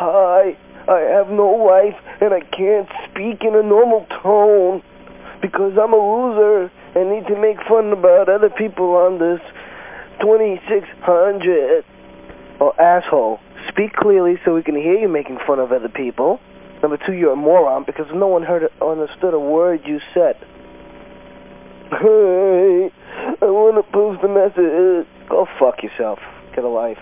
Hi, I have no wife and I can't speak in a normal tone because I'm a loser and need to make fun about other people on this 2600. Oh, asshole. Speak clearly so we can hear you making fun of other people. Number two, you're a moron because no one heard or understood a word you said. Hey, I want to post a message. Go fuck yourself. Get a life.